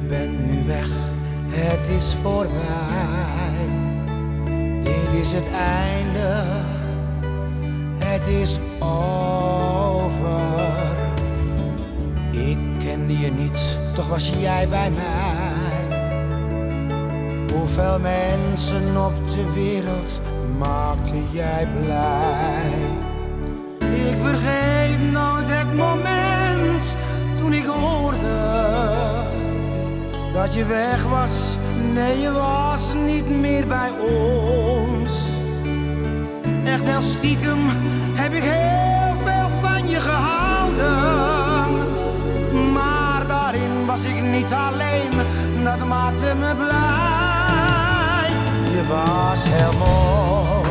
Je bent nu weg, het is voorbij. Dit is het einde, het is over. Ik kende je niet, toch was jij bij mij. Hoeveel mensen op de wereld maakte jij blij? Ik vergeet nooit dat je weg was. Nee, je was niet meer bij ons. Echt heel stiekem heb ik heel veel van je gehouden. Maar daarin was ik niet alleen, dat maakte me blij. Je was heel mooi,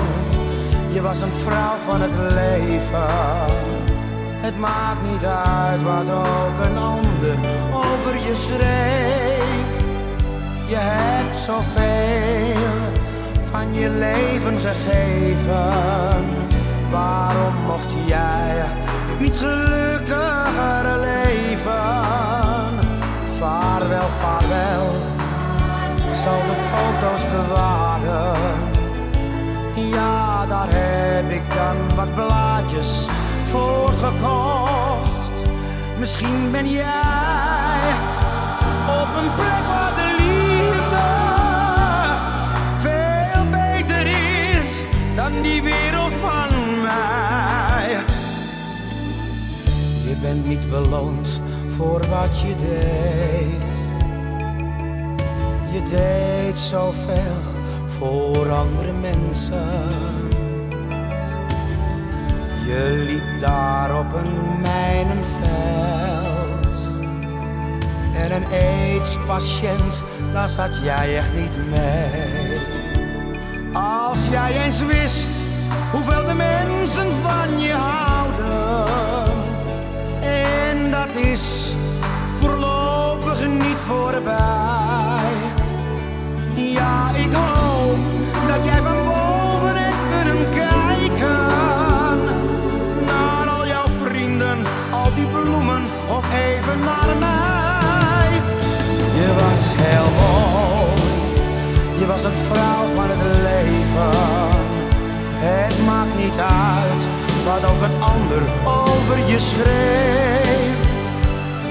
je was een vrouw van het leven. Het maakt niet uit wat ook een ander over je schreef. Je hebt zoveel van je leven gegeven. Waarom mocht jij niet gelukkiger leven? Vaarwel, vaarwel, ik zal de foto's bewaren. Ja, daar heb ik dan wat blaadjes voor gekocht. Misschien ben jij op een plek die wereld van mij. Je bent niet beloond voor wat je deed. Je deed zoveel voor andere mensen. Je liep daar op een mijnenveld. En een aidspatiënt, daar zat jij echt niet mee. Jij eens wist hoeveel de mensen van je houden. En dat is voorlopig niet voorbij. Ja, ik hoop dat jij van boven hebt kunnen kijken naar al jouw vrienden, al die bloemen of even naar mij. Je was heel mooi, je was een vrouw niet uit wat ook een ander over je schreef.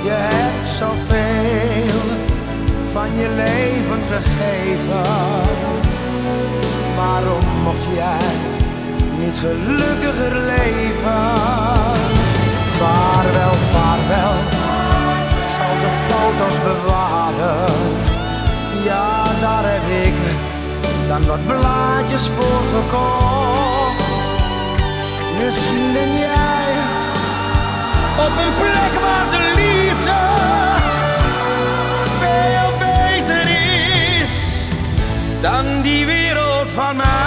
Je hebt zoveel van je leven gegeven. Waarom mocht jij niet gelukkiger leven? Vaarwel, vaarwel, ik zal de foto's bewaren. Ja, daar heb ik dan wat blaadjes voor gekocht. Misschien ben jij op een plek waar de liefde veel beter is dan die wereld van mij.